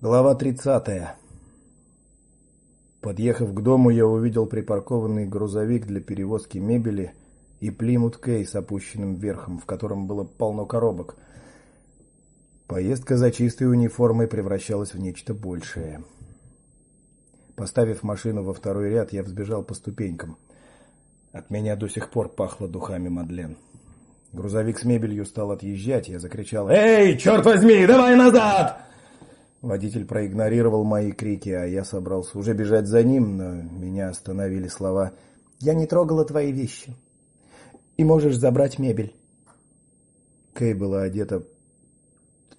Глава 30. Подъехав к дому, я увидел припаркованный грузовик для перевозки мебели и Плимут Кей с опущенным верхом, в котором было полно коробок. Поездка за чистой униформой превращалась в нечто большее. Поставив машину во второй ряд, я взбежал по ступенькам. От меня до сих пор пахло духами Мадлен. Грузовик с мебелью стал отъезжать, я закричал: "Эй, черт возьми, давай назад!" Водитель проигнорировал мои крики, а я собрался уже бежать за ним, но меня остановили слова: "Я не трогала твои вещи. И можешь забрать мебель". Кей была одета в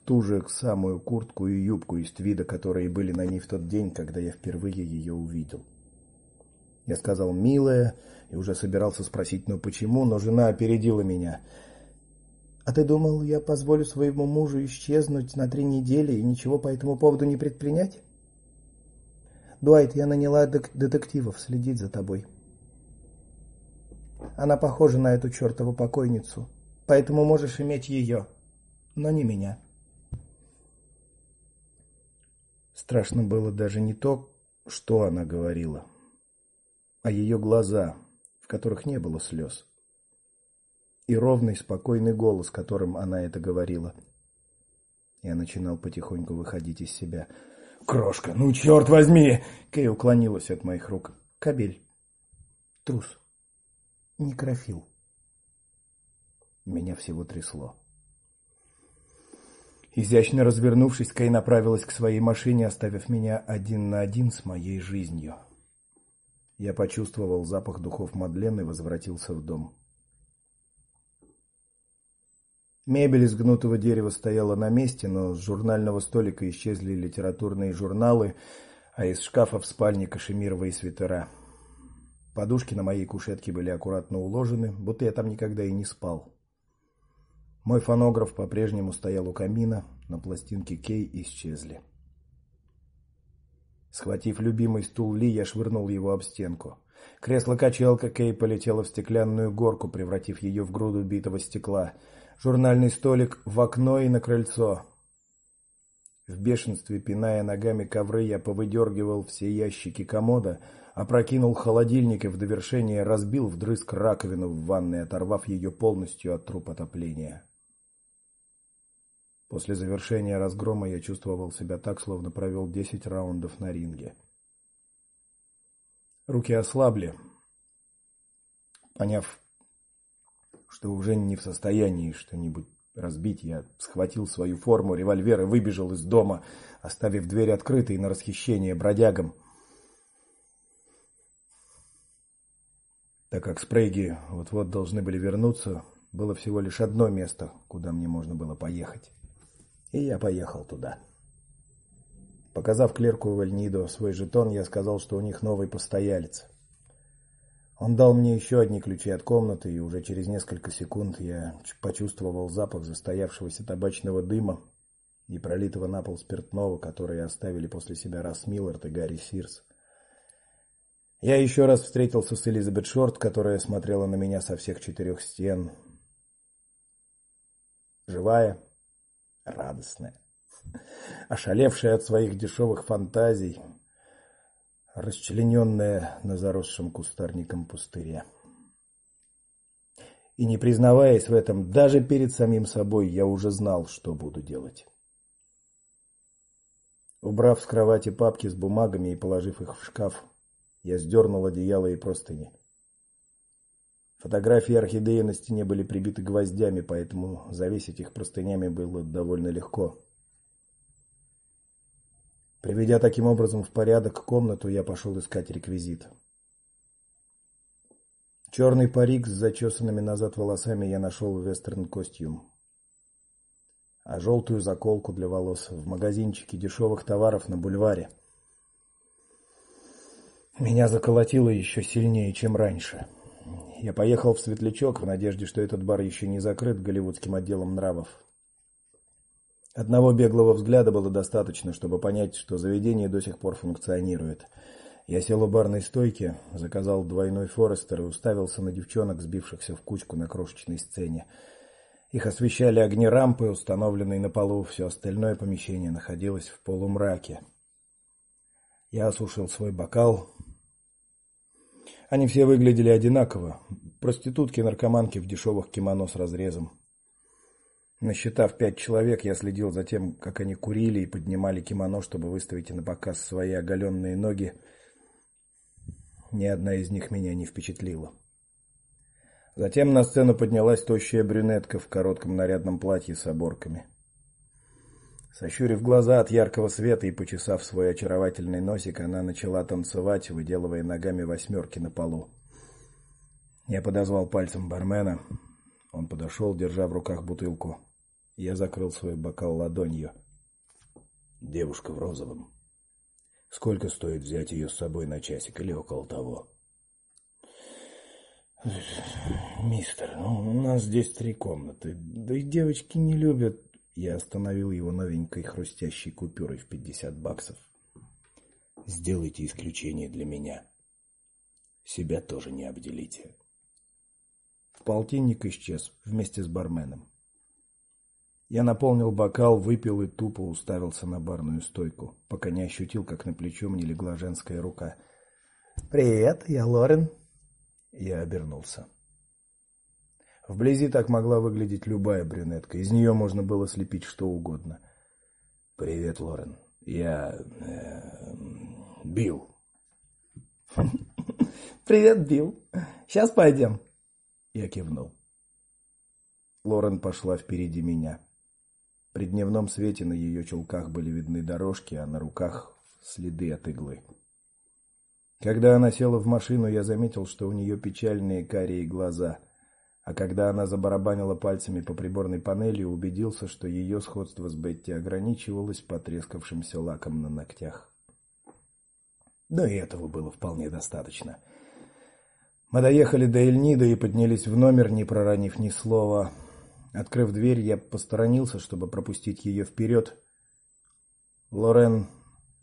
ту же самую куртку и юбку из твида, которые были на ней в тот день, когда я впервые ее увидел. Я сказал: "Милая", и уже собирался спросить: "Ну почему?", но жена опередила меня. А ты думал, я позволю своему мужу исчезнуть на три недели и ничего по этому поводу не предпринять? Дуайт, я наняла детективов следить за тобой. Она похожа на эту чертову покойницу, поэтому можешь иметь ее, но не меня. Страшно было даже не то, что она говорила, а ее глаза, в которых не было слез и ровный спокойный голос, которым она это говорила. Я начинал потихоньку выходить из себя. Крошка, ну черт возьми, Кей уклонилась от моих рук. Кабель. Трус. Некрофил. Меня всего трясло. Изящно развернувшись, Кей направилась к своей машине, оставив меня один на один с моей жизнью. Я почувствовал запах духов Мадлен и возвратился в дом. Мебель из гнутого дерева стояла на месте, но с журнального столика исчезли литературные журналы, а из шкафа в спальне кашемировые свитера. Подушки на моей кушетке были аккуратно уложены, будто я там никогда и не спал. Мой фонограф по-прежнему стоял у камина, но пластинки Кей исчезли. Схватив любимый стул Ли, я швырнул его об стенку. Кресло-качалка Кей полетело в стеклянную горку, превратив ее в груду битого стекла журнальный столик в окно и на крыльцо. В бешенстве пиная ногами ковры, я повыдергивал все ящики комода, опрокинул холодильник и в довершение разбил вдрызг раковину в ванной, оторвав ее полностью от труб отопления. После завершения разгрома я чувствовал себя так, словно провел 10 раундов на ринге. Руки ослабли. Поняв, что уже не в состоянии что-нибудь разбить, я схватил свою форму, револьвер и выбежал из дома, оставив дверь открытой на расхищение бродягам. Так как Спрейги вот-вот должны были вернуться, было всего лишь одно место, куда мне можно было поехать. И я поехал туда. Показав клерку Вальнидо свой жетон, я сказал, что у них новый постоялец. Он дал мне еще одни ключи от комнаты, и уже через несколько секунд я почувствовал запах застоявшегося табачного дыма и пролитого на пол спиртного, которые оставили после себя Расс Миллард и Гарри Сирс. Я еще раз встретился с Элизабет Шорт, которая смотрела на меня со всех четырех стен. Живая, радостная, ошалевшая от своих дешевых фантазий, расчлененная на заросшем кустарником пустыре. И не признаваясь в этом даже перед самим собой, я уже знал, что буду делать. Убрав с кровати папки с бумагами и положив их в шкаф, я сдернул одеяло и простыни. Фотографии орхидеи на стене были прибиты гвоздями, поэтому завесить их простынями было довольно легко. Приведя таким образом в порядок комнату, я пошел искать реквизит. Черный парик с зачесанными назад волосами я нашел в вестерн костюм. А желтую заколку для волос в магазинчике дешевых товаров на бульваре. Меня заколотило еще сильнее, чем раньше. Я поехал в Светлячок в надежде, что этот бар еще не закрыт голливудским отделом нравов. Одного беглого взгляда было достаточно, чтобы понять, что заведение до сих пор функционирует. Я сел у барной стойки, заказал двойной форестер и уставился на девчонок, сбившихся в кучку на крошечной сцене. Их освещали огни рампы, установленные на полу, все остальное помещение находилось в полумраке. Я осушил свой бокал. Они все выглядели одинаково. Проститутки, наркоманки в дешевых кимоно с разрезом. Насчитав пять человек, я следил за тем, как они курили и поднимали кимоно, чтобы выставить на показ свои оголенные ноги. Ни одна из них меня не впечатлила. Затем на сцену поднялась тощая брюнетка в коротком нарядном платье с оборками. Сощурив глаза от яркого света и почесав свой очаровательный носик, она начала танцевать, выделывая ногами восьмерки на полу. Я подозвал пальцем бармена. Он подошел, держа в руках бутылку. Я закрыл свой бокал ладонью. Девушка в розовом. Сколько стоит взять ее с собой на часик или около того? Мистер, ну, у нас здесь три комнаты. Да и девочки не любят. Я остановил его новенькой хрустящей купюрой в пятьдесят баксов. Сделайте исключение для меня. Себя тоже не обделите. Полтинник исчез вместе с барменом. Я наполнил бокал, выпил и тупо уставился на барную стойку, пока не ощутил, как на плечо мне легла женская рука. Привет, я Лорен. Я обернулся. Вблизи так могла выглядеть любая брюнетка. Из нее можно было слепить что угодно. Привет, Лорен. Я э, Билл. Привет, Билл. Сейчас пойдем. Я кивнул. Лорен пошла впереди меня. При дневном свете на ее чулках были видны дорожки, а на руках следы от иглы. Когда она села в машину, я заметил, что у нее печальные карие глаза. А когда она забарабанила пальцами по приборной панели, убедился, что ее сходство с Бетти ограничивалось потрескавшимся лаком на ногтях. Да и этого было вполне достаточно. Мы доехали до Эльнида и поднялись в номер, не проронив ни слова. Открыв дверь, я посторонился, чтобы пропустить ее вперед. Лорен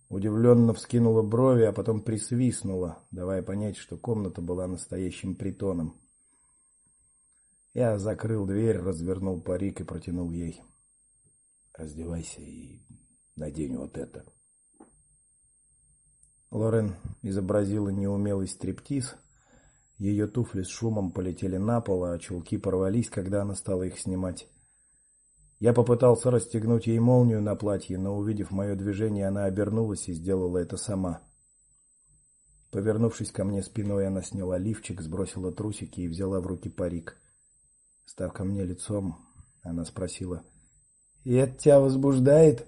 удивленно вскинула брови, а потом присвистнула, давая понять, что комната была настоящим притоном. Я закрыл дверь, развернул парик и протянул ей. Раздевайся и надень вот это. Лорен изобразила неумелый стриптиз. Ее туфли с шумом полетели на пол, а чулки порвались, когда она стала их снимать. Я попытался расстегнуть ей молнию на платье, но увидев мое движение, она обернулась и сделала это сама. Повернувшись ко мне спиной, она сняла лифчик, сбросила трусики и взяла в руки парик. Став ко мне лицом, она спросила: "И это тебя возбуждает?"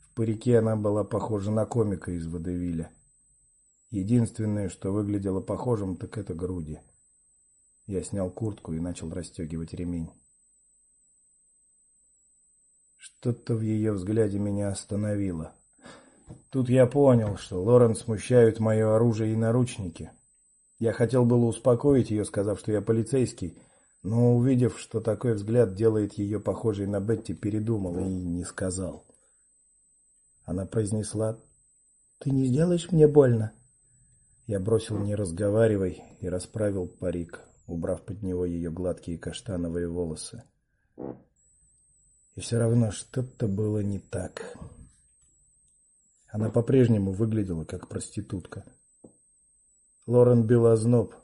В парике она была похожа на комика из Водевиля. Единственное, что выглядело похожим, так это груди. Я снял куртку и начал расстегивать ремень. Что-то в ее взгляде меня остановило. Тут я понял, что Лорен смущают мое оружие и наручники. Я хотел было успокоить ее, сказав, что я полицейский, но увидев, что такой взгляд делает ее похожей на Бетти, передумал и не сказал. Она произнесла: "Ты не сделаешь мне больно?" Я бросил не разговаривай и расправил парик, убрав под него ее гладкие каштановые волосы. И все равно что-то было не так. Она по-прежнему выглядела как проститутка. Лорен била озноб,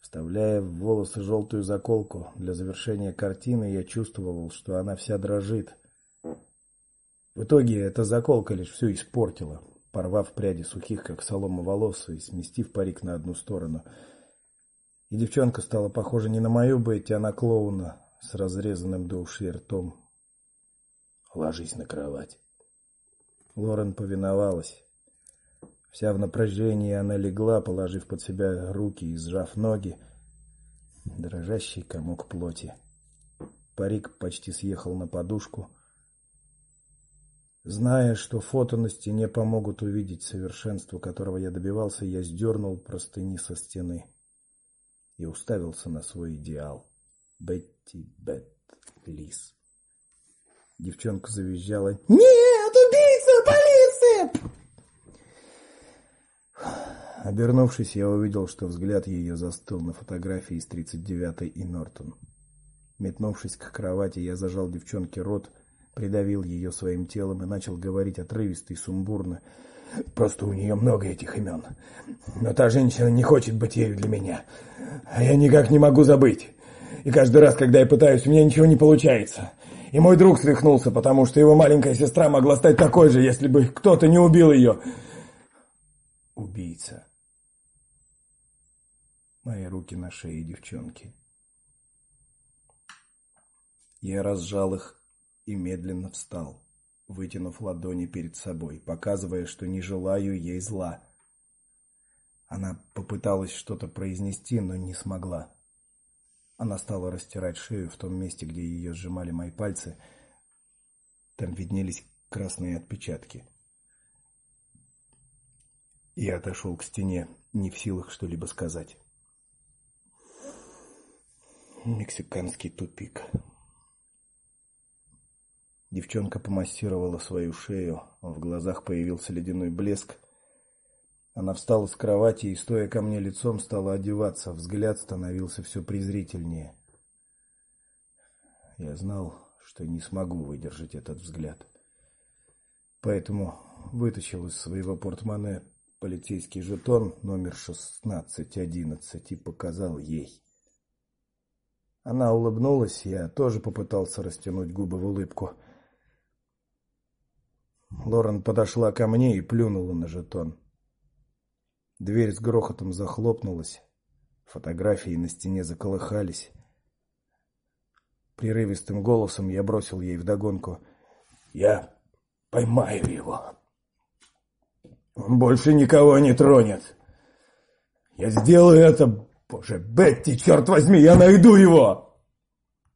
вставляя в волосы желтую заколку. Для завершения картины я чувствовал, что она вся дрожит. В итоге эта заколка лишь все испортила, порвав пряди сухих, как солома волос и сместив парик на одну сторону. И девчонка стала похожа не на мою Бетти, а на клоуна, с разрезанным до ушей ртом. Ложись на кровать. Лорен повиновалась. Вся в напряжении она легла, положив под себя руки и сжав ноги. Дрожащий комок плоти. Парик почти съехал на подушку. Зная, что фото на стене помогут увидеть совершенство, которого я добивался, я сдернул простыни со стены и уставился на свой идеал. Бетти Бет Лис. Девчонка завизжала: "Нет, убийца, полиция!" Обернувшись, я увидел, что взгляд ее застыл на фотографии из 39-й и Нортон. Метнувшись к кровати, я зажал девчонке рот, придавил ее своим телом и начал говорить отрывисто и сумбурно. Просто у нее много этих имен. Но та женщина не хочет быть ею для меня. А я никак не могу забыть. И каждый раз, когда я пытаюсь, у меня ничего не получается. И мой друг свихнулся, потому что его маленькая сестра могла стать такой же, если бы кто-то не убил ее. Убийца. Мои руки на шее девчонки. Я разжал их и медленно встал, вытянув ладони перед собой, показывая, что не желаю ей зла. Она попыталась что-то произнести, но не смогла. Она стала растирать шею в том месте, где ее сжимали мои пальцы. Там виднелись красные отпечатки. Я отошел к стене, не в силах что-либо сказать. Мексиканский тупик. Девчонка помассировала свою шею, в глазах появился ледяной блеск. Она встала с кровати и, стоя ко мне лицом, стала одеваться, взгляд становился все презрительнее. Я знал, что не смогу выдержать этот взгляд. Поэтому вытащил из своего портмоне полицейский жетон номер 1611 и показал ей. Она улыбнулась, я тоже попытался растянуть губы в улыбку. Лорен подошла ко мне и плюнула на жетон. Дверь с грохотом захлопнулась. Фотографии на стене заколыхались. Прерывистым голосом я бросил ей вдогонку: "Я поймаю его. Он больше никого не тронет. Я сделаю это, боже, Бетти, черт возьми, я найду его!"